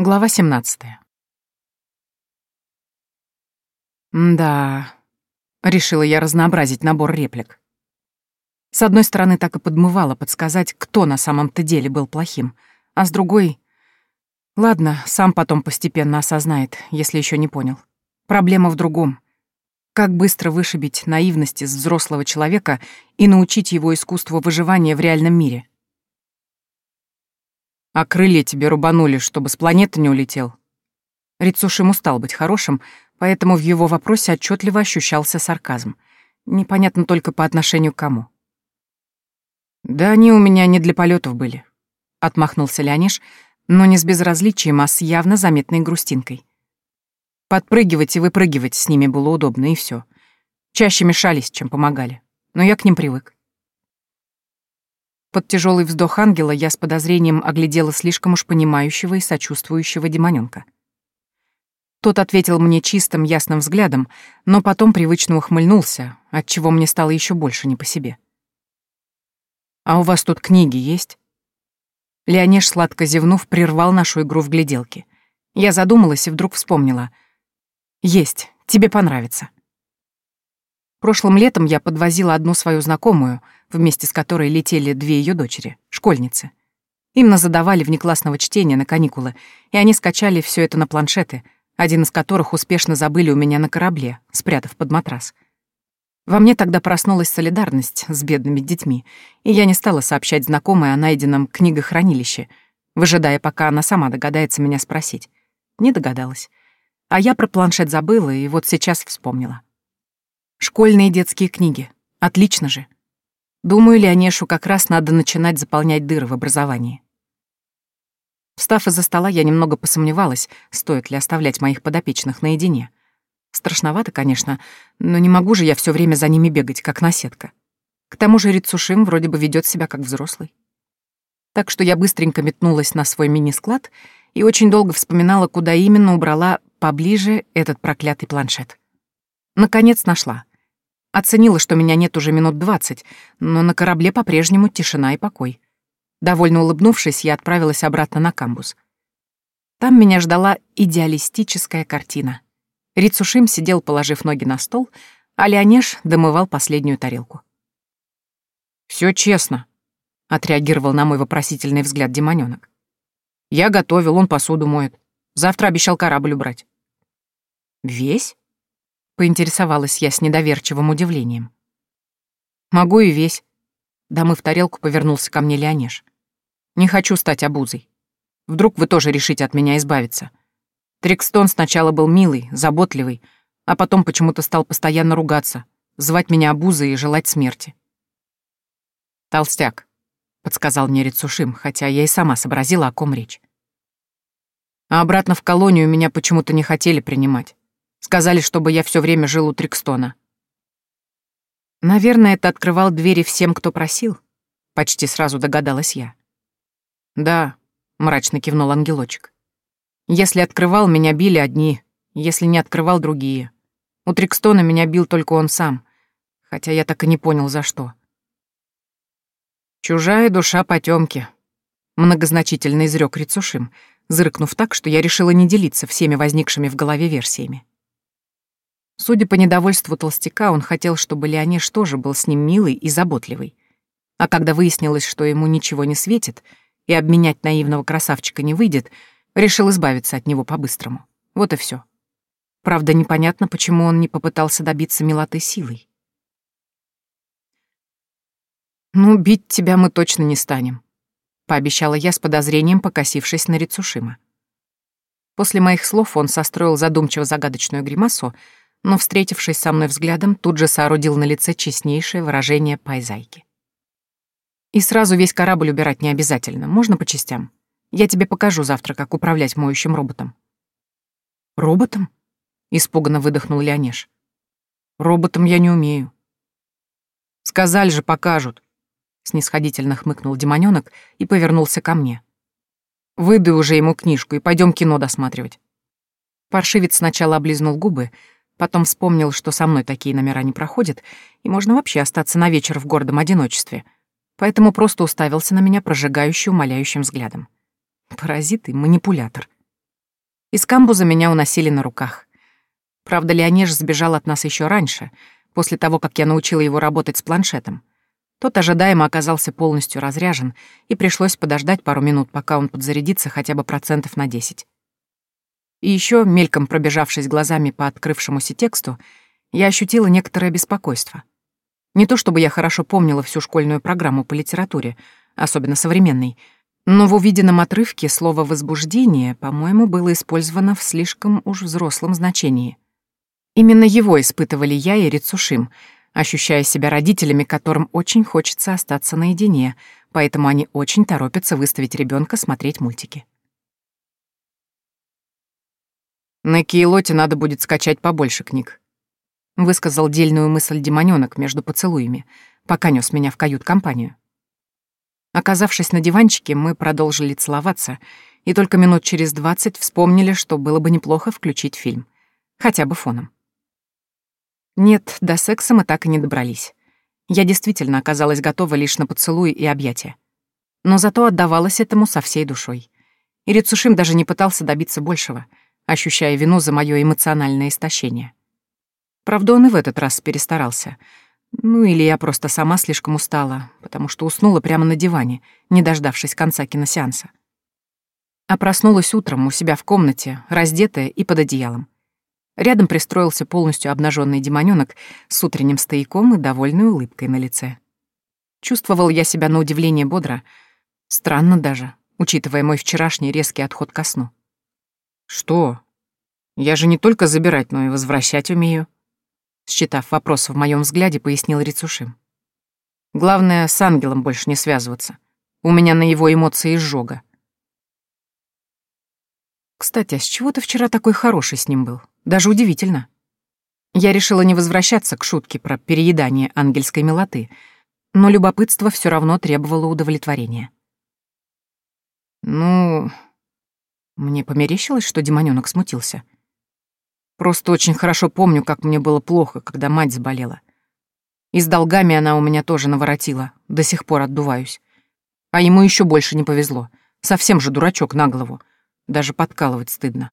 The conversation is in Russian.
Глава 17. Да, решила я разнообразить набор реплик. С одной стороны, так и подмывала подсказать, кто на самом-то деле был плохим, а с другой... Ладно, сам потом постепенно осознает, если еще не понял. Проблема в другом. Как быстро вышибить наивность из взрослого человека и научить его искусству выживания в реальном мире? А крылья тебе рубанули, чтобы с планеты не улетел. Рицушим устал быть хорошим, поэтому в его вопросе отчетливо ощущался сарказм. Непонятно только по отношению к кому. «Да они у меня не для полетов были», — отмахнулся Леониш, но не с безразличием, а с явно заметной грустинкой. Подпрыгивать и выпрыгивать с ними было удобно, и все. Чаще мешались, чем помогали. Но я к ним привык. Под тяжелый вздох ангела я с подозрением оглядела слишком уж понимающего и сочувствующего демонёнка. Тот ответил мне чистым, ясным взглядом, но потом привычно ухмыльнулся, отчего мне стало еще больше не по себе. «А у вас тут книги есть?» Леонеж, сладко зевнув, прервал нашу игру в гляделки. Я задумалась и вдруг вспомнила. «Есть, тебе понравится». Прошлым летом я подвозила одну свою знакомую, вместе с которой летели две ее дочери, школьницы. Им задавали внеклассного чтения на каникулы, и они скачали все это на планшеты, один из которых успешно забыли у меня на корабле, спрятав под матрас. Во мне тогда проснулась солидарность с бедными детьми, и я не стала сообщать знакомой о найденном книгохранилище, выжидая, пока она сама догадается меня спросить. Не догадалась. А я про планшет забыла, и вот сейчас вспомнила. Школьные детские книги. Отлично же. Думаю, Леонешу как раз надо начинать заполнять дыры в образовании. Встав из-за стола, я немного посомневалась, стоит ли оставлять моих подопечных наедине. Страшновато, конечно, но не могу же я все время за ними бегать, как наседка. К тому же Рицушим вроде бы ведет себя как взрослый. Так что я быстренько метнулась на свой мини-склад и очень долго вспоминала, куда именно убрала поближе этот проклятый планшет. Наконец нашла. Оценила, что меня нет уже минут двадцать, но на корабле по-прежнему тишина и покой. Довольно улыбнувшись, я отправилась обратно на камбус. Там меня ждала идеалистическая картина. Рицушим сидел, положив ноги на стол, а Леонеж домывал последнюю тарелку. Все честно», — отреагировал на мой вопросительный взгляд демонёнок. «Я готовил, он посуду моет. Завтра обещал корабль убрать». «Весь?» Поинтересовалась я с недоверчивым удивлением. «Могу и весь». Домыв тарелку, повернулся ко мне Леонеж. «Не хочу стать обузой. Вдруг вы тоже решите от меня избавиться. Трикстон сначала был милый, заботливый, а потом почему-то стал постоянно ругаться, звать меня обузой и желать смерти». «Толстяк», — подсказал мне Рицушим, хотя я и сама сообразила, о ком речь. А обратно в колонию меня почему-то не хотели принимать. Сказали, чтобы я все время жил у Трикстона. Наверное, это открывал двери всем, кто просил. Почти сразу догадалась я. Да, мрачно кивнул ангелочек. Если открывал, меня били одни, если не открывал, другие. У Трикстона меня бил только он сам, хотя я так и не понял, за что. «Чужая душа потемки», — многозначительно изрек Рицушим, зыркнув так, что я решила не делиться всеми возникшими в голове версиями. Судя по недовольству толстяка, он хотел, чтобы Леонеж тоже был с ним милый и заботливый. А когда выяснилось, что ему ничего не светит, и обменять наивного красавчика не выйдет, решил избавиться от него по-быстрому. Вот и все. Правда, непонятно, почему он не попытался добиться милоты силой. «Ну, бить тебя мы точно не станем», — пообещала я с подозрением, покосившись на Рицушима. После моих слов он состроил задумчиво загадочную гримасу, но, встретившись со мной взглядом, тут же соорудил на лице честнейшее выражение пайзайки. И сразу весь корабль убирать не обязательно, можно по частям. Я тебе покажу завтра, как управлять моющим роботом. Роботом? Испуганно выдохнул Леонеж. Роботом я не умею. Сказали же, покажут. Снисходительно хмыкнул демонёнок и повернулся ко мне. Выдай уже ему книжку и пойдем кино досматривать. Паршивец сначала облизнул губы, Потом вспомнил, что со мной такие номера не проходят, и можно вообще остаться на вечер в гордом одиночестве. Поэтому просто уставился на меня прожигающим, умоляющим взглядом. Паразит и манипулятор. Из камбуза меня уносили на руках. Правда, Леонеж сбежал от нас еще раньше, после того, как я научила его работать с планшетом. Тот ожидаемо оказался полностью разряжен, и пришлось подождать пару минут, пока он подзарядится хотя бы процентов на 10. И еще, мельком пробежавшись глазами по открывшемуся тексту, я ощутила некоторое беспокойство. Не то чтобы я хорошо помнила всю школьную программу по литературе, особенно современной, но в увиденном отрывке слово «возбуждение», по-моему, было использовано в слишком уж взрослом значении. Именно его испытывали я и Рицушим, ощущая себя родителями, которым очень хочется остаться наедине, поэтому они очень торопятся выставить ребенка смотреть мультики. На Кейлоте надо будет скачать побольше книг. Высказал дельную мысль демонёнок между поцелуями, пока нёс меня в кают-компанию. Оказавшись на диванчике, мы продолжили целоваться, и только минут через двадцать вспомнили, что было бы неплохо включить фильм. Хотя бы фоном. Нет, до секса мы так и не добрались. Я действительно оказалась готова лишь на поцелуи и объятия. Но зато отдавалась этому со всей душой. И Рицушим даже не пытался добиться большего, ощущая вину за моё эмоциональное истощение. Правда, он и в этот раз перестарался — ну или я просто сама слишком устала, потому что уснула прямо на диване, не дождавшись конца киносеанса. А проснулась утром у себя в комнате, раздетая и под одеялом. Рядом пристроился полностью обнаженный демонёнок с утренним стояком и довольной улыбкой на лице. Чувствовал я себя на удивление бодро. Странно даже, учитывая мой вчерашний резкий отход ко сну. «Что? Я же не только забирать, но и возвращать умею», Считав вопрос в моем взгляде, пояснил Рицушим. Главное, с ангелом больше не связываться. У меня на его эмоции изжога. Кстати, а с чего ты вчера такой хороший с ним был? Даже удивительно. Я решила не возвращаться к шутке про переедание ангельской милоты, но любопытство все равно требовало удовлетворения. Ну, мне померещилось, что демонёнок смутился — Просто очень хорошо помню, как мне было плохо, когда мать заболела. И с долгами она у меня тоже наворотила, до сих пор отдуваюсь. А ему еще больше не повезло. Совсем же дурачок на голову. Даже подкалывать стыдно.